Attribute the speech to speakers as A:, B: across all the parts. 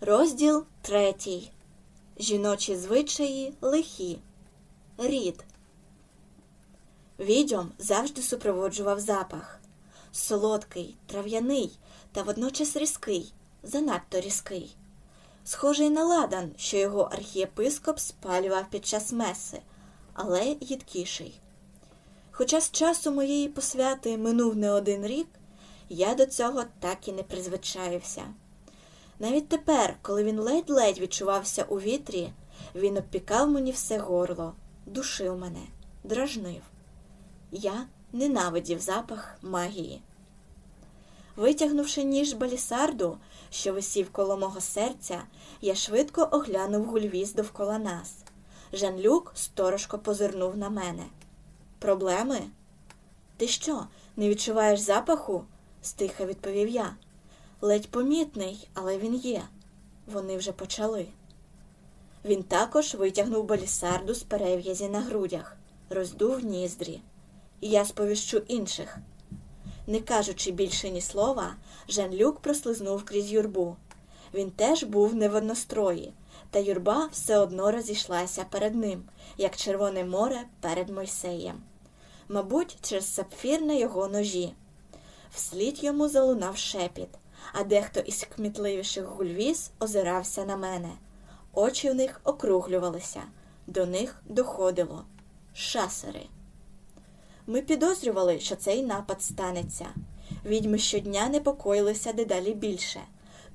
A: Розділ третій. Жіночі звичаї лихі. Рід. Відьом завжди супроводжував запах. Солодкий, трав'яний та водночас різкий, занадто різкий. Схожий на ладан, що його архієпископ спалював під час меси, але їдкіший. Хоча з часу моєї посвяти минув не один рік, я до цього так і не призвичаївся. Навіть тепер, коли він ледь-ледь відчувався у вітрі, він обпікав мені все горло, душив мене, дражнив. Я ненавидів запах магії. Витягнувши ніж балісарду, що висів коло мого серця, я швидко оглянув гульвіз довкола нас. Жан-Люк сторожко позирнув на мене. Проблеми? Ти що, не відчуваєш запаху? стиха відповів я. Ледь помітний, але він є. Вони вже почали. Він також витягнув балісарду з перев'язі на грудях, роздув ніздрі. І я сповіщу інших. Не кажучи більше ні слова, Жан-Люк прослизнув крізь юрбу. Він теж був не в однострої, та юрба все одно розійшлася перед ним, як Червоне море перед Мойсеєм. Мабуть, через сапфір на його ножі. Вслід йому залунав шепіт, а дехто із кмітливіших гульвіз озирався на мене. Очі в них округлювалися, до них доходило шасери. Ми підозрювали, що цей напад станеться. Відьми щодня непокоїлися дедалі більше,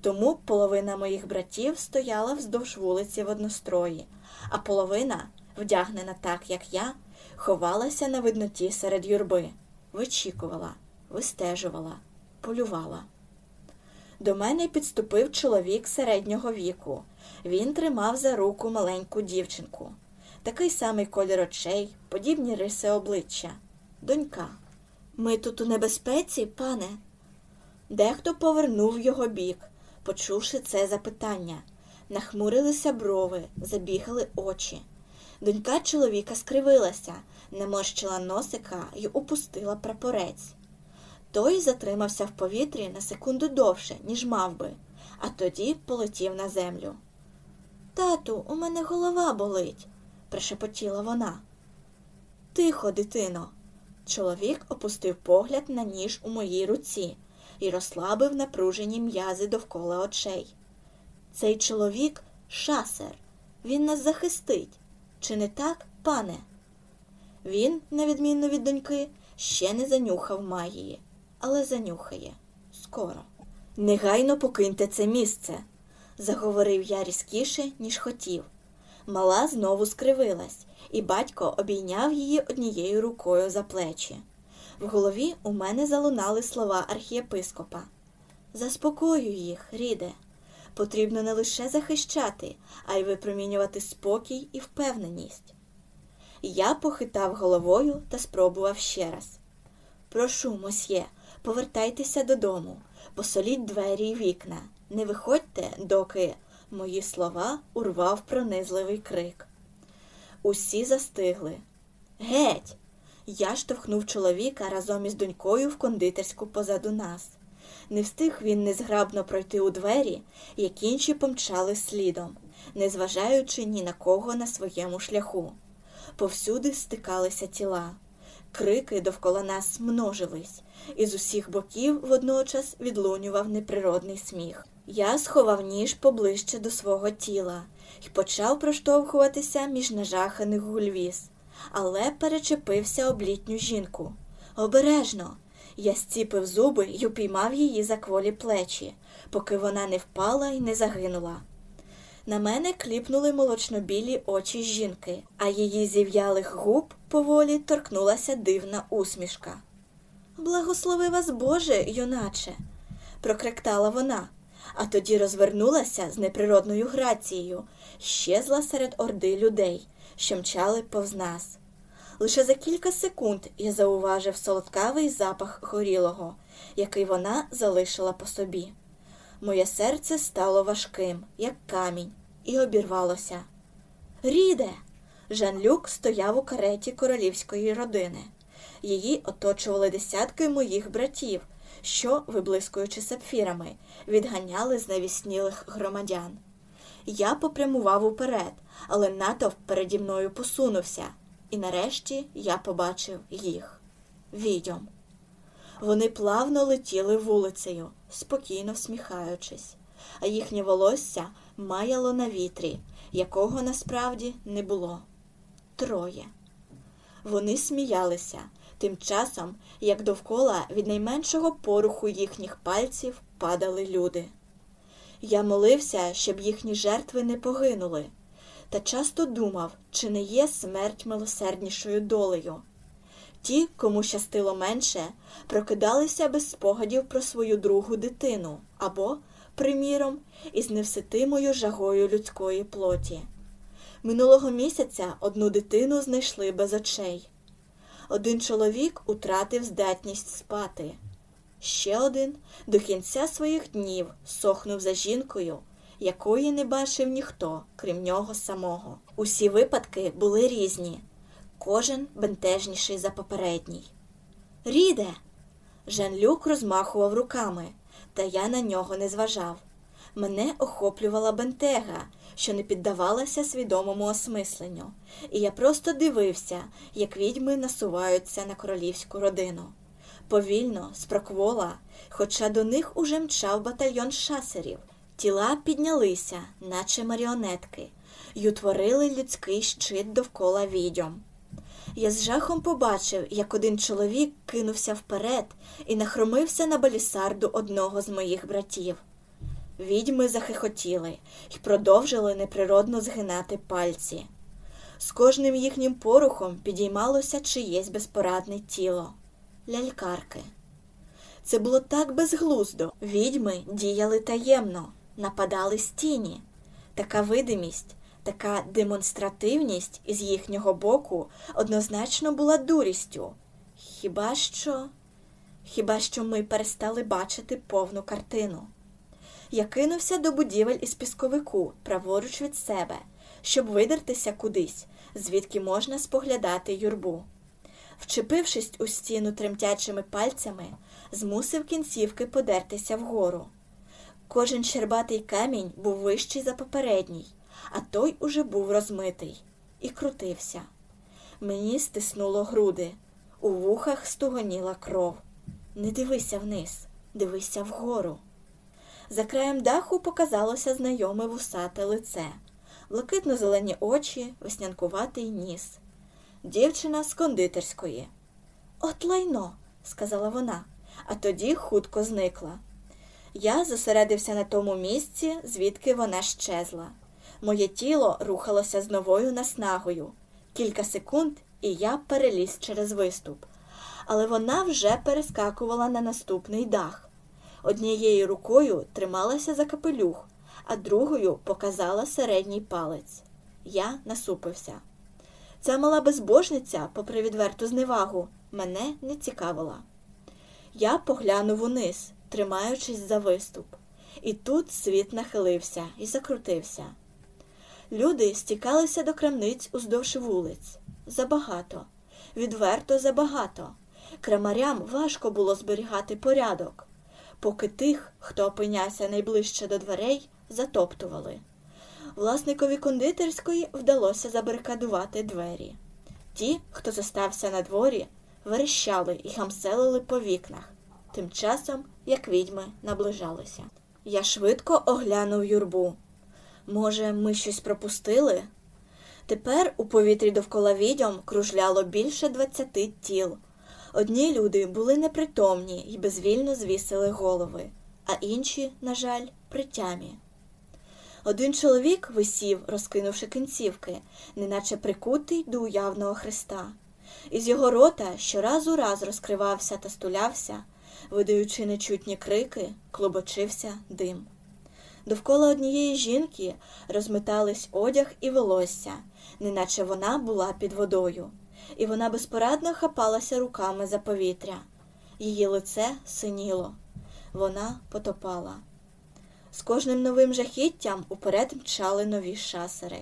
A: тому половина моїх братів стояла вздовж вулиці в однострої, а половина, вдягнена так, як я, ховалася на видноті серед юрби, вичікувала, вистежувала, полювала. До мене підступив чоловік середнього віку. Він тримав за руку маленьку дівчинку. Такий самий колір очей, подібні риси обличчя. Донька. Ми тут у небезпеці, пане. Дехто повернув його бік, почувши це запитання. Нахмурилися брови, забігали очі. Донька чоловіка скривилася, наморщила носика і упустила прапорець. Той затримався в повітрі на секунду довше, ніж мав би, а тоді полетів на землю. Тату, у мене голова болить, прошепотіла вона. Тихо, дитино. Чоловік опустив погляд на ніж у моїй руці і розслабив напружені м'язи довкола очей. Цей чоловік шасер, він нас захистить. Чи не так, пане? Він, на відміну від доньки, ще не занюхав магії, але занюхає скоро. Негайно покиньте це місце, заговорив я різкіше, ніж хотів. Мала знову скривилась, і батько обійняв її однією рукою за плечі. В голові у мене залунали слова архієпископа. Заспокоюй їх, ріде. Потрібно не лише захищати, а й випромінювати спокій і впевненість. Я похитав головою та спробував ще раз. Прошу, мосьє, повертайтеся додому, посоліть двері й вікна. Не виходьте, доки мої слова урвав пронизливий крик. Усі застигли. Геть! Я штовхнув чоловіка разом із донькою в кондитерську позаду нас. Не встиг він незграбно пройти у двері, як інші помчали слідом, незважаючи ні на кого на своєму шляху. Повсюди стикалися тіла. Крики довкола нас множились, і з усіх боків водночас відлунював неприродний сміх. Я сховав ніж поближче до свого тіла і почав проштовхуватися між нажаханих гульвіз, але перечепився об літню жінку. Обережно! Я зціпив зуби й упіймав її за кволі плечі, поки вона не впала і не загинула. На мене кліпнули молочнобілі очі жінки, а її зів'ялих губ поволі торкнулася дивна усмішка. Благослови вас, Боже, юначе, прокректала вона, а тоді розвернулася з неприродною грацією, щезла серед орди людей, що мчали повз нас. Лише за кілька секунд я зауважив солодкавий запах горілого, який вона залишила по собі. Моє серце стало важким, як камінь, і обірвалося. Ріде. Жан-Люк стояв у кареті королівської родини. Її оточували десятки моїх братів, що, виблискуючи сапфірами, відганяли знавіснілих громадян. Я попрямував уперед, але натовп переді мною посунувся, і нарешті я побачив їх відьом. Вони плавно летіли вулицею, спокійно всміхаючись, а їхнє волосся маяло на вітрі, якого насправді не було. Троє. Вони сміялися, тим часом, як довкола від найменшого поруху їхніх пальців падали люди. Я молився, щоб їхні жертви не погинули, та часто думав, чи не є смерть милосерднішою долею. Ті, кому щастило менше, прокидалися без спогадів про свою другу дитину або, приміром, із невситимою жагою людської плоті. Минулого місяця одну дитину знайшли без очей. Один чоловік утратив здатність спати. Ще один до кінця своїх днів сохнув за жінкою, якої не бачив ніхто, крім нього самого. Усі випадки були різні, кожен бентежніший за попередній. Ріде. Жан-Люк розмахував руками, та я на нього не зважав. Мене охоплювала бентега, що не піддавалася свідомому осмисленню, і я просто дивився, як відьми насуваються на королівську родину. Повільно, спроквола, хоча до них уже мчав батальйон шасерів. Тіла піднялися, наче маріонетки, й утворили людський щит довкола відьом. Я з жахом побачив, як один чоловік кинувся вперед і нахромився на балісарду одного з моїх братів. Відьми захихотіли і продовжили неприродно згинати пальці. З кожним їхнім порухом підіймалося чиєсь безпорадне тіло лялькарки. Це було так безглуздо. Відьми діяли таємно, нападали з тіні. Така видимість, така демонстративність із їхнього боку однозначно була дурістю. Хіба що, хіба що ми перестали бачити повну картину. Я кинувся до будівель із пісковику, праворуч від себе, щоб видертися кудись, звідки можна споглядати юрбу. Вчепившись у стіну тремтячими пальцями, змусив кінцівки подертися вгору. Кожен щербатий камінь був вищий за попередній, а той уже був розмитий і крутився. Мені стиснуло груди, у вухах стугоніла кров. Не дивися вниз, дивися вгору. За краєм даху показалося знайоме вусате лице, блакитно-зелені очі, веснянкуватий ніс. Дівчина з кондитерської. От лайно, сказала вона, а тоді хутко зникла. Я зосередився на тому місці, звідки вона щезла. Моє тіло рухалося з новою наснагою. Кілька секунд, і я переліз через виступ. Але вона вже перескакувала на наступний дах. Однією рукою трималася за капелюх, а другою показала середній палець. Я насупився. Ця мала безбожниця, попри відверту зневагу, мене не цікавила. Я поглянув униз, тримаючись за виступ, і тут світ нахилився і закрутився. Люди стікалися до крамниць уздовж вулиць. Забагато, відверто забагато. Крамарям важко було зберігати порядок, поки тих, хто опинявся найближче до дверей, затоптували. Власникові кондитерської вдалося забарикадувати двері. Ті, хто зостався на дворі, верещали і гамселили по вікнах, тим часом, як відьми наближалися. Я швидко оглянув юрбу. Може, ми щось пропустили? Тепер у повітрі довкола відьом кружляло більше двадцяти тіл. Одні люди були непритомні і безвільно звісили голови, а інші, на жаль, притямі. Один чоловік висів, розкинувши кінцівки, неначе прикутий до уявного хреста. Із його рота щораз у раз розкривався та стулявся, видаючи нечутні крики, клобочився дим. Довкола однієї жінки розметались одяг і волосся, неначе вона була під водою, і вона безпорадно хапалася руками за повітря. Її лице синіло, вона потопала. З кожним новим жахіттям уперед мчали нові шасери.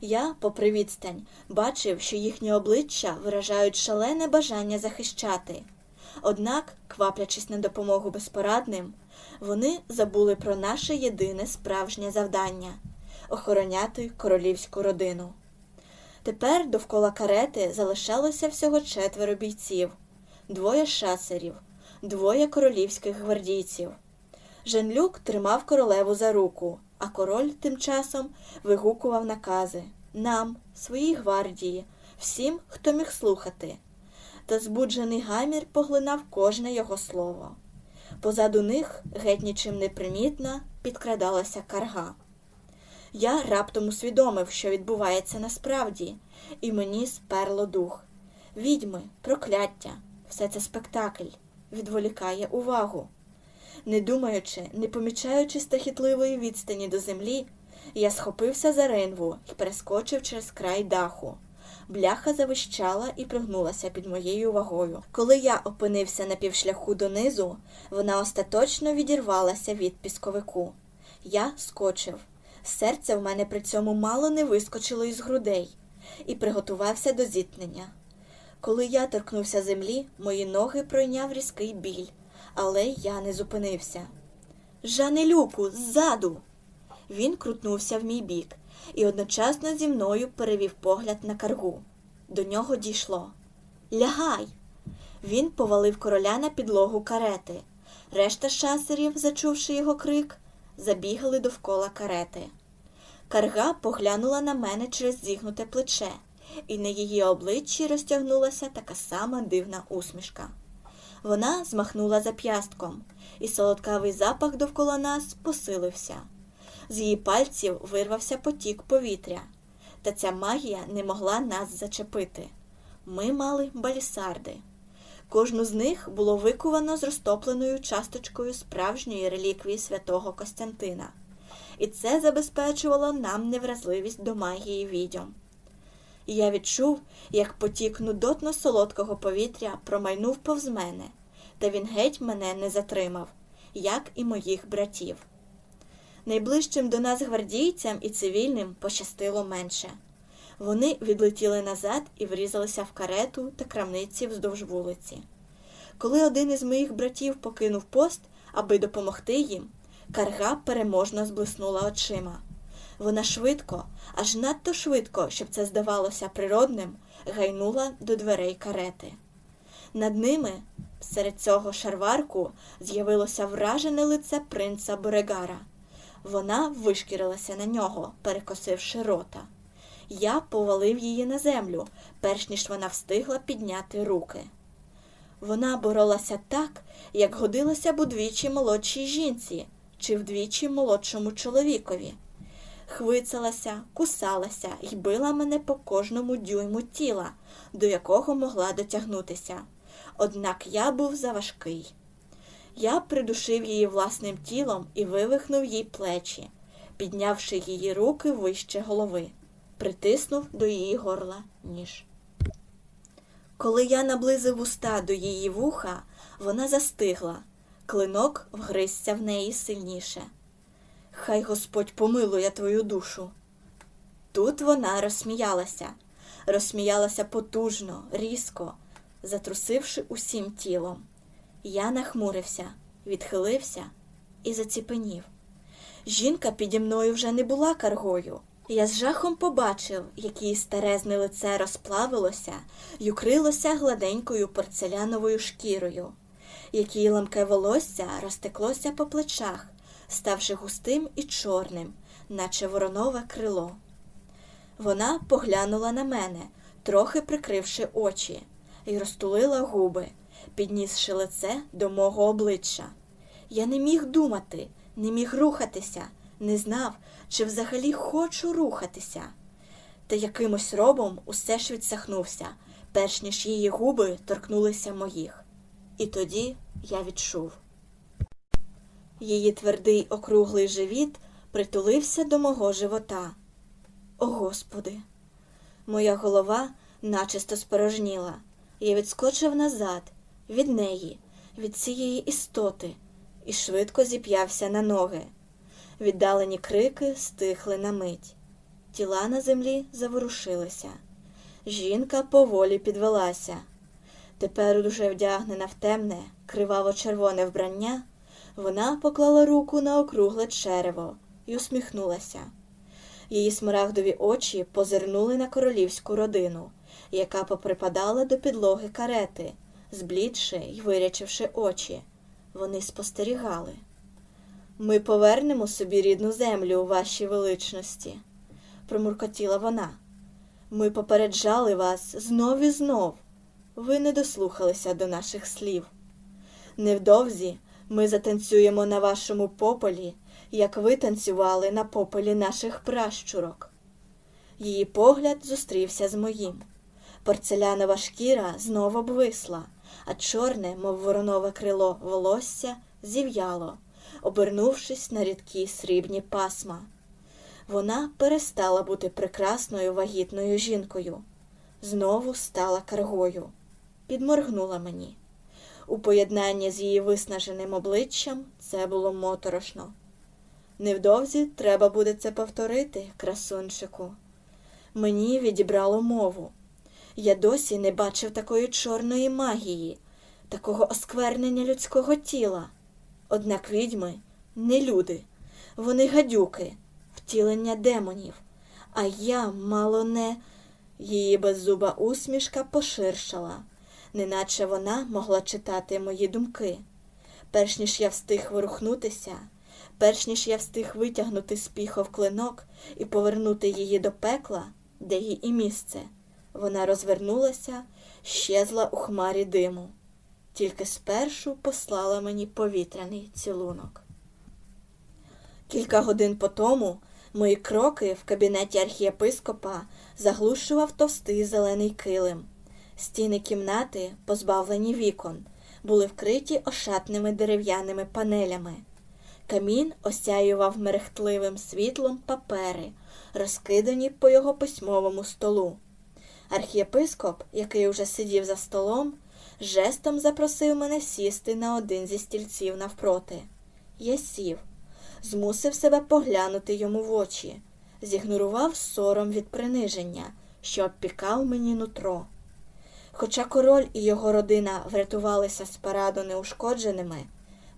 A: Я, попри відстань, бачив, що їхні обличчя виражають шалене бажання захищати. Однак, кваплячись на допомогу безпорадним, вони забули про наше єдине справжнє завдання охороняти королівську родину. Тепер довкола карети залишалося всього четверо бійців, двоє шасерів, двоє королівських гвардійців. Женлюк тримав королеву за руку, а король тим часом вигукував накази нам, своїй гвардії, всім, хто міг слухати. Та збуджений гамір поглинав кожне його слово. Позаду них, геть нічим непримітна, підкрадалася карга. Я раптом усвідомив, що відбувається насправді, і мені сперло дух. Відьми, прокляття, все це спектакль, відволікає увагу. Не думаючи, не помічаючи страхітливої відстані до землі, я схопився за ринву і перескочив через край даху. Бляха завищала і пригнулася під моєю вагою. Коли я опинився на півшляху донизу, вона остаточно відірвалася від пісковику. Я скочив. Серце в мене при цьому мало не вискочило із грудей і приготувався до зіткнення. Коли я торкнувся землі, мої ноги пройняв різкий біль, але я не зупинився. Жанелюку, ззаду! Він крутнувся в мій бік і одночасно зі мною перевів погляд на каргу. До нього дійшло. Лягай! Він повалив короля на підлогу карети. Решта шасерів, зачувши його крик, забігали довкола карети. Карга поглянула на мене через зігнуте плече, і на її обличчі розтягнулася така сама дивна усмішка. Вона змахнула зап'ястком, і солодкавий запах довкола нас посилився. З її пальців вирвався потік повітря, та ця магія не могла нас зачепити. Ми мали балісарди. Кожну з них було викувано з розтопленою часточкою справжньої реліквії святого Костянтина, і це забезпечувало нам невразливість до магії відьом. І я відчув, як потік нудотно солодкого повітря промайнув повз мене, та він геть мене не затримав, як і моїх братів. Найближчим до нас гвардійцям і цивільним пощастило менше. Вони відлетіли назад і врізалися в карету та крамниці вздовж вулиці. Коли один із моїх братів покинув пост, аби допомогти їм, карга переможно зблиснула очима. Вона швидко, аж надто швидко, щоб це здавалося природним, гайнула до дверей карети. Над ними, серед цього шарварку, з'явилося вражене лице принца Борегара. Вона вишкірилася на нього, перекосивши рота. Я повалив її на землю, перш ніж вона встигла підняти руки. Вона боролася так, як годилося б удвічі молодшій жінці чи вдвічі молодшому чоловікові. Хвицалася, кусалася і била мене по кожному дюйму тіла, до якого могла дотягнутися. Однак я був заважкий. Я придушив її власним тілом і вивихнув їй плечі, піднявши її руки вище голови, притиснув до її горла ніж. Коли я наблизив уста до її вуха, вона застигла, клинок вгризся в неї сильніше. Хай Господь помилує твою душу. Тут вона розсміялася, розсміялася потужно, різко, затрусивши усім тілом. Я нахмурився, відхилився і заціпенів. Жінка піді мною вже не була каргою. Я з жахом побачив, як її старезне лице розплавилося й укрилося гладенькою порцеляновою шкірою, як її ламке волосся розтеклося по плечах, ставши густим і чорним, наче воронове крило. Вона поглянула на мене, трохи прикривши очі, і розтулила губи, піднісши лице до мого обличчя. Я не міг думати, не міг рухатися, не знав, чи взагалі хочу рухатися. Та якимось робом усе ж відсахнувся, перш ніж її губи торкнулися моїх. І тоді я відчув. Її твердий округлий живіт притулився до мого живота. О Господи! Моя голова начисто спорожніла. Я відскочив назад, від неї, від цієї істоти, і швидко зіп'явся на ноги. Віддалені крики стихли на мить. Тіла на землі заворушилися. Жінка поволі підвелася. Тепер уже вдягнена в темне, криваво-червоне вбрання, вона поклала руку на округле черево і усміхнулася. Її смарагдові очі позирнули на королівську родину, яка поприпадала до підлоги карети, зблідши й вирячивши очі. Вони спостерігали. Ми повернемо собі рідну землю у вашій величності, промуркотіла вона. Ми попереджали вас знов і знов. Ви не дослухалися до наших слів. Невдовзі ми затанцюємо на вашому пополі, як ви танцювали на пополі наших пращурок. Її погляд зустрівся з моїм. Порцелянова шкіра знов обвисла, а чорне, мов воронове крило, волосся зів'яло, обернувшись на рідкі срібні пасма. Вона перестала бути прекрасною вагітною жінкою, знову стала каргою, підморгнула мені. У поєднанні з її виснаженим обличчям це було моторошно. Невдовзі треба буде це повторити, красунчику. Мені відібрало мову. Я досі не бачив такої чорної магії, такого осквернення людського тіла. Однак відьми не люди, вони гадюки, втілення демонів, а я мало не. Її беззуба усмішка поширшала, неначе вона могла читати мої думки. Перш ніж я встиг ворухнутися, перш ніж я встиг витягнути з піхов клинок і повернути її до пекла, де їй і місце, вона розвернулася, щезла у хмарі диму, тільки спершу послала мені повітряний цілунок. Кілька годин по тому мої кроки в кабінеті архієпископа заглушував товстий зелений килим. Стіни кімнати, позбавлені вікон, були вкриті ошатними дерев'яними панелями. Камін осяював мерехтливим світлом папери, розкидані по його письмовому столу. Архієпископ, який уже сидів за столом, жестом запросив мене сісти на один зі стільців навпроти. Я сів, змусив себе поглянути йому в очі, зігнорував сором від приниження, що обпікав мені нутро. Хоча король і його родина врятувалися з параду неушкодженими,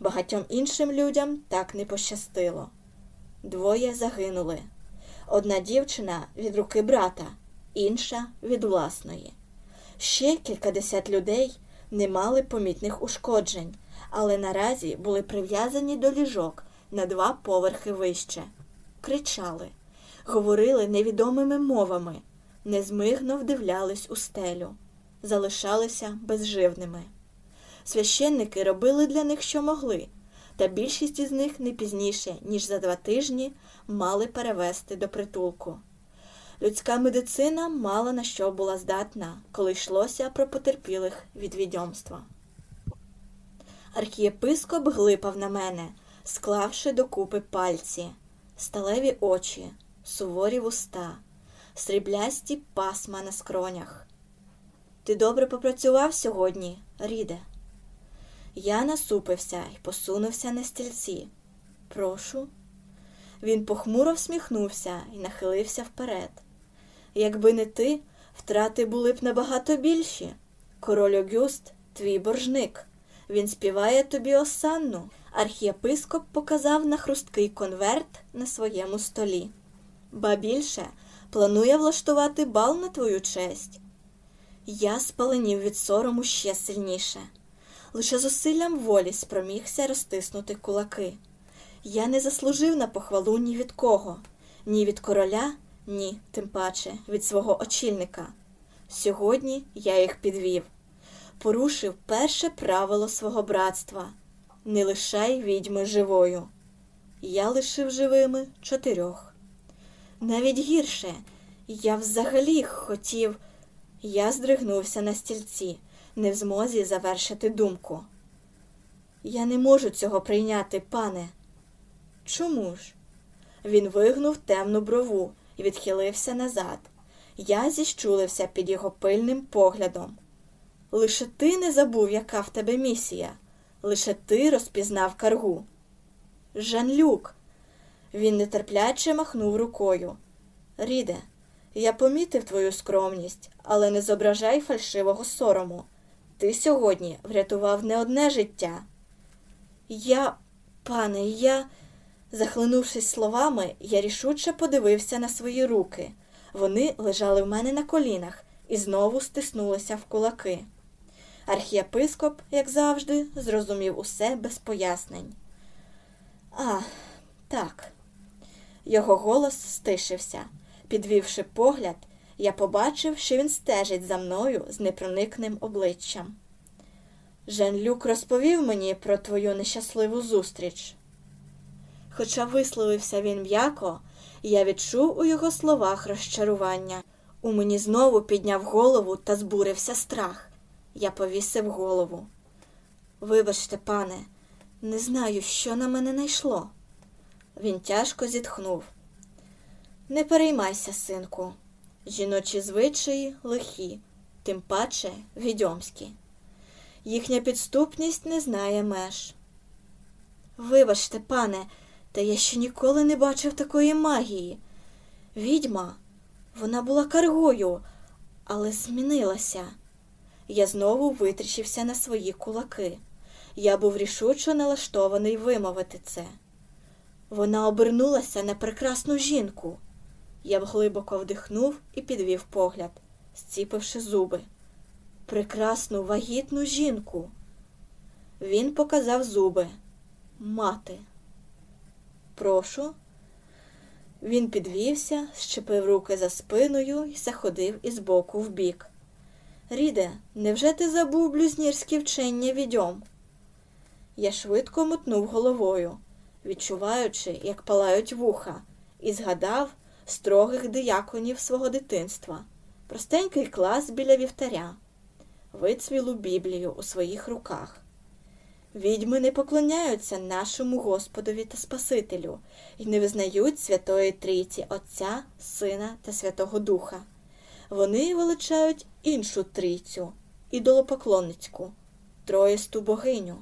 A: багатьом іншим людям так не пощастило. Двоє загинули. Одна дівчина від руки брата, інша від власної. Ще кількадесят людей не мали помітних ушкоджень, але наразі були прив'язані до ліжок на два поверхи вище. Кричали, говорили невідомими мовами, незмигно вдивлялись у стелю, залишалися безживними. Священники робили для них, що могли, та більшість із них не пізніше, ніж за два тижні, мали перевести до притулку. Людська медицина мала на що була здатна, коли йшлося про потерпілих від відьомства. Архієпископ глипав на мене, склавши докупи пальці, сталеві очі, суворі вуста, сріблясті пасма на скронях. Ти добре попрацював сьогодні, Ріде? Я насупився і посунувся на стільці. Прошу. Він похмуро всміхнувся і нахилився вперед. Якби не ти, втрати були б набагато більші. Король Огюст, твій боржник. Він співає тобі осанну. Архієпископ показав на хрусткий конверт на своєму столі. Ба більше планує влаштувати бал на твою честь. Я спаленів від сорому ще сильніше. Лише зусиллям волі спромігся розтиснути кулаки. Я не заслужив на похвалу ні від кого, ні від короля, ні, тим паче, від свого очільника. Сьогодні я їх підвів, порушив перше правило свого братства не лишай відьми живою. Я лишив живими чотирьох. Навіть гірше, я взагалі хотів. Я здригнувся на стільці, не в змозі завершити думку. Я не можу цього прийняти, пане. Чому ж? Він вигнув темну брову і відхилився назад. Я зіщулився під його пильним поглядом. Лише ти не забув, яка в тебе місія, лише ти розпізнав каргу. Жан-Люк. Він нетерпляче махнув рукою. Ріде, я помітив твою скромність, але не зображай фальшивого сорому. ти сьогодні врятував не одне життя. Я, пане, я, захлинувшись словами, я рішуче подивився на свої руки. Вони лежали в мене на колінах і знову стиснулися в кулаки. Архієпископ, як завжди, зрозумів усе без пояснень. А, так. Його голос стишився. Підвівши погляд, я побачив, що він стежить за мною з непроникним обличчям. Жан-Люк розповів мені про твою нещасливу зустріч. Хоча висловився він м'яко, я відчув у його словах розчарування. У мені знову підняв голову та збурився страх. Я повісив голову. Вибачте, пане, не знаю, що на мене найшло. Він тяжко зітхнув. Не переймайся, синку. Жіночі звичаї лихі, тим паче відьомські. Їхня підступність не знає меж. Вибачте, пане, та я ще ніколи не бачив такої магії. Відьма, вона була каргою, але змінилася. Я знову витріщився на свої кулаки. Я був рішучо налаштований вимовити це. Вона обернулася на прекрасну жінку. Я глибоко вдихнув і підвів погляд, зціпивши зуби. Прекрасну вагітну жінку. Він показав зуби. Мати. Прошу. Він підвівся, щепив руки за спиною і заходив із боку в бік. Ріде, невже ти забув блюзнірські вчення відьом? Я швидко мотнув головою, відчуваючи, як палають вуха, і згадав строгих дияконів свого дитинства, простенький клас біля вівтаря, вицвілу Біблію у своїх руках. Відьми не поклоняються нашому Господові та Спасителю і не визнають Святої Трійці Отця, Сина та Святого Духа. Вони величають іншу трійцю, ідолопоклонницьку, троїсту богиню.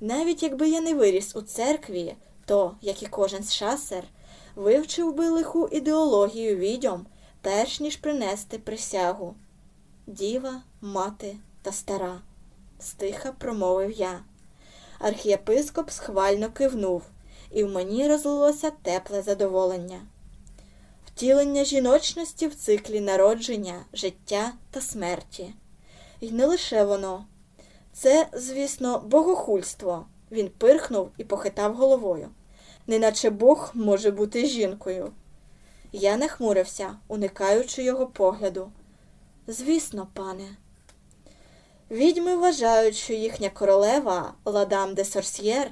A: Навіть якби я не виріс у церкві, то, як і кожен з шасер, вивчив би лиху ідеологію відьом, перш ніж принести присягу. Діва, мати та стара, стиха промовив я. Архієпископ схвально кивнув, і в мені розлилося тепле задоволення. Втілення жіночності в циклі народження, життя та смерті. І не лише воно. Це, звісно, богохульство. Він пирхнув і похитав головою неначе Бог може бути жінкою. Я нахмурився, уникаючи його погляду. Звісно, пане. Відьми вважають, що їхня королева, ладам де Сорсьєр,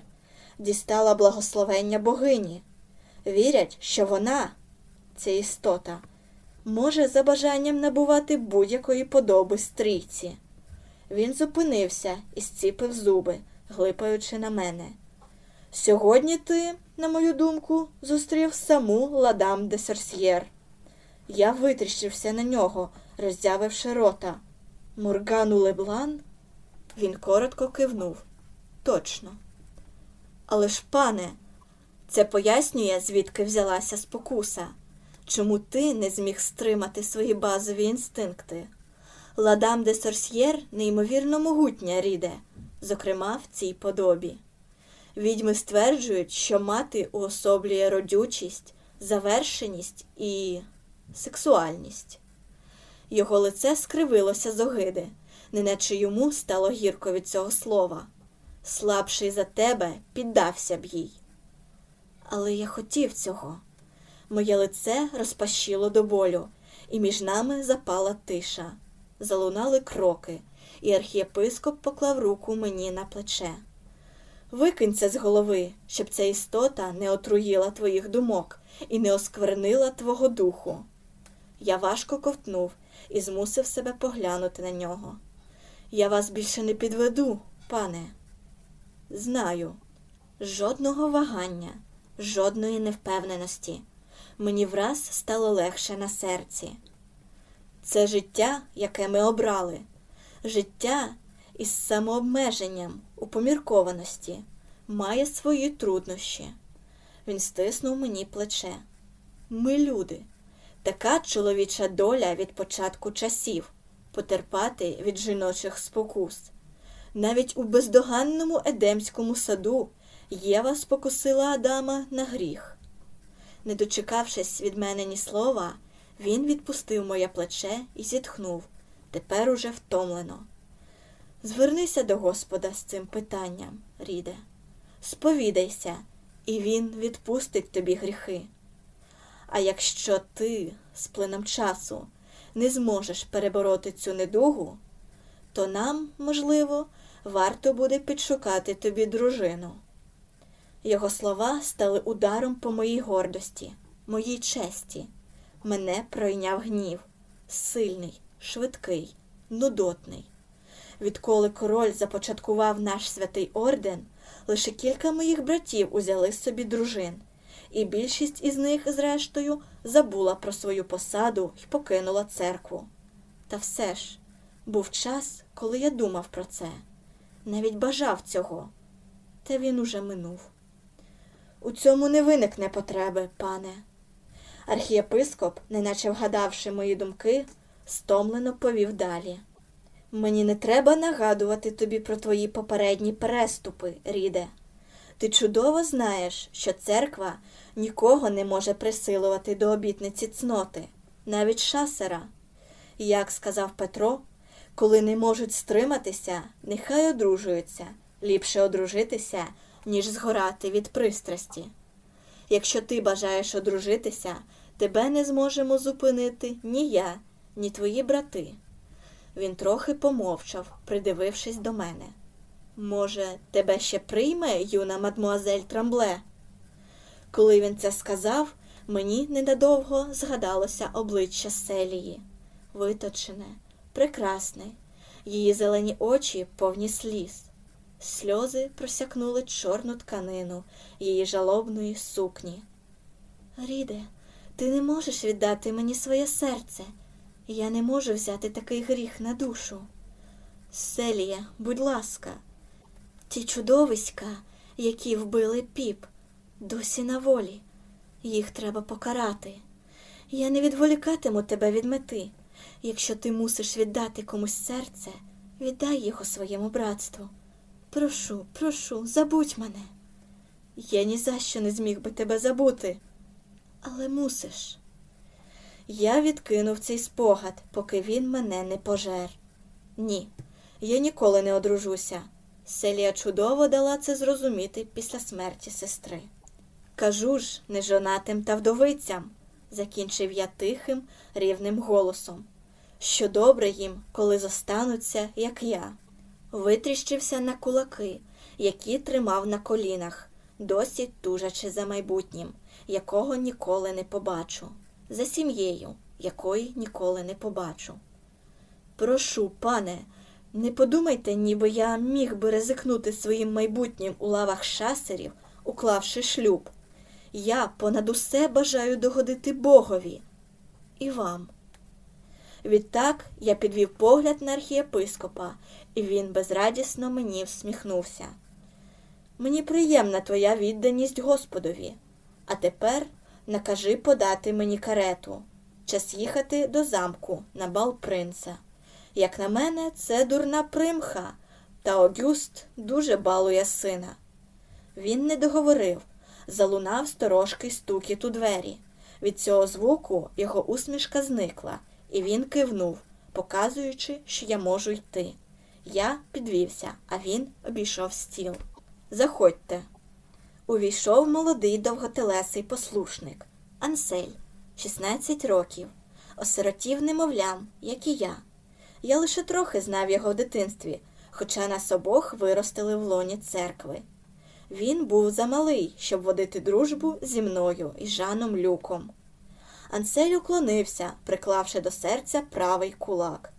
A: дістала благословення богині. Вірять, що вона, ця істота, може за бажанням набувати будь-якої подоби стрійці. Він зупинився і зціпив зуби, глипаючи на мене. Сьогодні ти, на мою думку, зустрів саму ладам де Сорсьєр. Я витріщився на нього, роздявивши рота. Моргану Леблан? Він коротко кивнув. Точно. Але ж, пане, це пояснює, звідки взялася спокуса. Чому ти не зміг стримати свої базові інстинкти? Ладам де Сорсьєр неймовірно могутня ріде, зокрема в цій подобі. Відьми стверджують, що мати уособлює родючість, завершеність і сексуальність. Його лице скривилося з огиди, неначе йому стало гірко від цього слова. Слабший за тебе піддався б їй. Але я хотів цього. Моє лице розпашіло до болю, і між нами запала тиша. Залунали кроки, і архієпископ поклав руку мені на плече. Викинь це з голови, щоб ця істота не отруїла твоїх думок і не осквернила твого духу. Я важко ковтнув і змусив себе поглянути на нього. Я вас більше не підведу, пане. Знаю, жодного вагання, жодної невпевненості. Мені враз стало легше на серці. Це життя, яке ми обрали, життя із самообмеженням у поміркованості, має свої труднощі. Він стиснув мені плече. Ми люди, така чоловіча доля від початку часів. потерпати від жіночих спокус. Навіть у бездоганному едемському саду Єва спокусила Адама на гріх. Не дочекавшись від мене ні слова, він відпустив моє плече і зітхнув, тепер уже втомлено. Звернися до Господа з цим питанням, Ріде, сповідайся, і Він відпустить тобі гріхи. А якщо ти з плином часу не зможеш перебороти цю недугу, то нам, можливо, варто буде підшукати тобі дружину. Його слова стали ударом по моїй гордості, моїй честі. Мене пройняв гнів, сильний, швидкий, нудотний. Відколи король започаткував наш святий орден, лише кілька моїх братів узяли собі дружин, і більшість із них, зрештою, забула про свою посаду і покинула церкву. Та все ж був час, коли я думав про це, навіть бажав цього, та він уже минув. У цьому не виникне потреби, пане. Архієпископ, неначе вгадавши мої думки, стомлено повів далі. Мені не треба нагадувати тобі про твої попередні переступи, Ріде. Ти чудово знаєш, що церква нікого не може присилувати до обітниці цноти, навіть шасера. Як сказав Петро, коли не можуть стриматися, нехай одружуються, ліпше одружитися, ніж згорати від пристрасті. Якщо ти бажаєш одружитися, тебе не зможемо зупинити ні я, ні твої брати. Він трохи помовчав, придивившись до мене. Може, тебе ще прийме, юна мадмуазель Трамбле? Коли він це сказав, мені ненадовго згадалося обличчя Селії, виточене, прекрасне, її зелені очі повні сліз. Сльози просякнули чорну тканину її жалобної сукні. Ріде, ти не можеш віддати мені своє серце. Я не можу взяти такий гріх на душу. Селія, будь ласка, ті чудовиська, які вбили піп, досі на волі. Їх треба покарати. Я не відволікатиму тебе від мети. Якщо ти мусиш віддати комусь серце, віддай його своєму братству. Прошу, прошу, забудь мене. Я ні за що не зміг би тебе забути, але мусиш. Я відкинув цей спогад, поки він мене не пожер. Ні, я ніколи не одружуся. Селія чудово дала це зрозуміти після смерті сестри. Кажу ж, нежонатим та вдовицям, закінчив я тихим, рівним голосом, що добре їм, коли зостануться, як я. Витріщився на кулаки, які тримав на колінах, досі тужачи за майбутнім, якого ніколи не побачу, за сім'єю, якої ніколи не побачу. Прошу, пане, не подумайте, ніби я міг би ризикнути своїм майбутнім у лавах шасерів, уклавши шлюб. Я понад усе бажаю догодити Богові і вам. Відтак я підвів погляд на архієпископа, і він безрадісно мені всміхнувся. Мені приємна твоя відданість Господові, а тепер накажи подати мені карету, час їхати до замку на бал принца. Як на мене, це дурна примха, та Огюст дуже балує сина. Він не договорив, залунав сторожкий стукіт у двері. Від цього звуку його усмішка зникла, і він кивнув, показуючи, що я можу йти. Я підвівся, а він обійшов стіл. Заходьте. Увійшов молодий довготелесий послушник Ансель, 16 років, осиротів немовлям, як і я. Я лише трохи знав його в дитинстві, хоча нас обох виростили в лоні церкви. Він був замалий, щоб водити дружбу зі мною і Жаном Люком. Ансель уклонився, приклавши до серця правий кулак.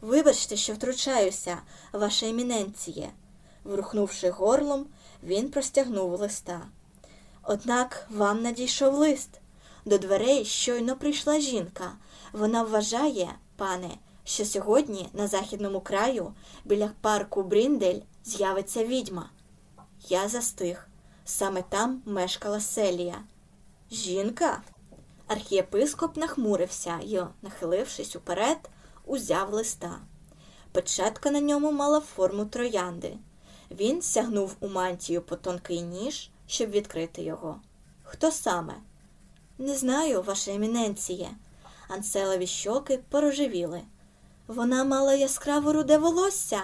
A: Вибачте, що втручаюся, ваша еміненціє. Врухнувши горлом, він простягнув листа. Однак вам надійшов лист. До дверей щойно прийшла жінка. Вона вважає, пане, що сьогодні на західному краю біля парку Бріндель з'явиться відьма. Я застиг. Саме там мешкала Селія. Жінка? Архієпископ нахмурився й, нахилившись уперед, узяв листа. Печатка на ньому мала форму троянди. Він сягнув у мантію по тонкий ніж, щоб відкрити його. Хто саме? Не знаю, ваша еміненціє. Анселеві щоки порожевіли. Вона мала яскраво руде волосся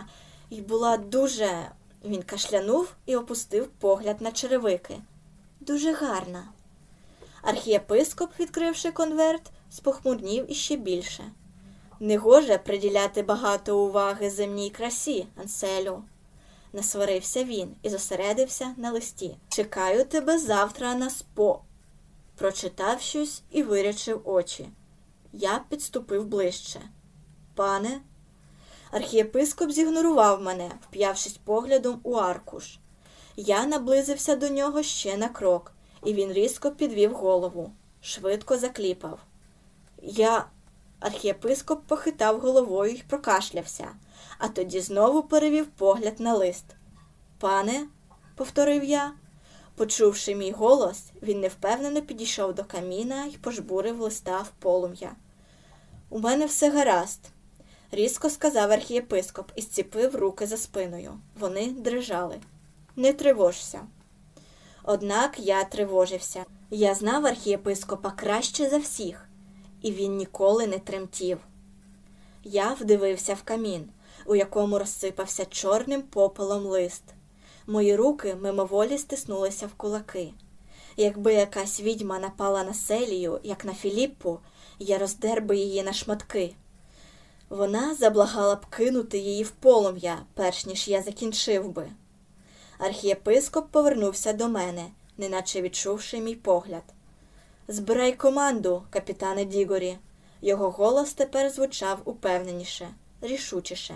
A: і була дуже. Він кашлянув і опустив погляд на черевики. Дуже гарна. Архієпископ, відкривши конверт, спохмурнів іще більше. Негоже приділяти багато уваги земній красі, Анселю. Насварився він і зосередився на листі. Чекаю тебе завтра на спо. Прочитав щось і вирячив очі. Я підступив ближче. Пане, архієпископ зігнорував мене, вп'явшись поглядом у аркуш. Я наблизився до нього ще на крок, і він різко підвів голову, швидко закліпав. Я. Архієпископ похитав головою і прокашлявся, а тоді знову перевів погляд на лист. Пане, повторив я, почувши мій голос, він невпевнено підійшов до каміна і пожбурив листа в полум'я. У мене все гаразд, різко сказав архієпископ і зціпив руки за спиною. Вони дрижали. Не тривожся. Однак я тривожився. Я знав архієпископа краще за всіх, і він ніколи не тремтів. Я вдивився в камін, у якому розсипався чорним попелом лист. Мої руки мимоволі стиснулися в кулаки. Якби якась відьма напала на селію, як на Філіппу, я роздер би її на шматки. Вона заблагала б кинути її в полум'я, перш ніж я закінчив би. Архієпископ повернувся до мене, неначе відчувши мій погляд. Збирай команду, капітане Дігорі. Його голос тепер звучав упевненіше, рішучіше.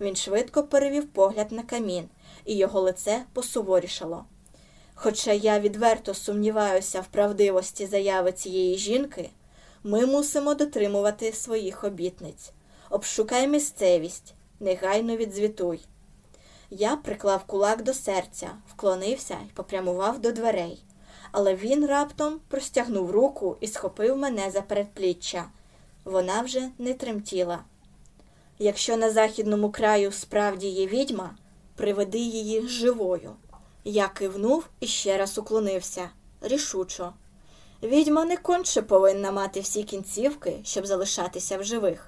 A: Він швидко перевів погляд на камін, і його лице посуворішало. Хоча я відверто сумніваюся в правдивості заяви цієї жінки, ми мусимо дотримувати своїх обітниць. Обшукай місцевість, негайно відзвітуй. Я приклав кулак до серця, вклонився і попрямував до дверей, але він раптом простягнув руку і схопив мене за передпліччя. Вона вже не тремтіла. Якщо на західному краю справді є відьма, приведи її живою. Я кивнув і ще раз уклонився рішучо. Відьма не конче повинна мати всі кінцівки, щоб залишатися в живих,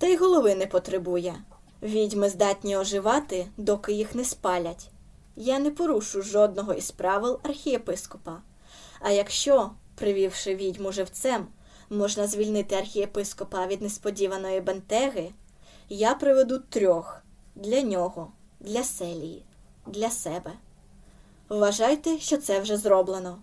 A: та й голови не потребує. Відьми здатні оживати, доки їх не спалять. Я не порушу жодного із правил архієпископа. А якщо, привівши відьму живцем, можна звільнити архієпископа від несподіваної бентеги, я приведу трьох для нього, для селії, для себе. Вважайте, що це вже зроблено.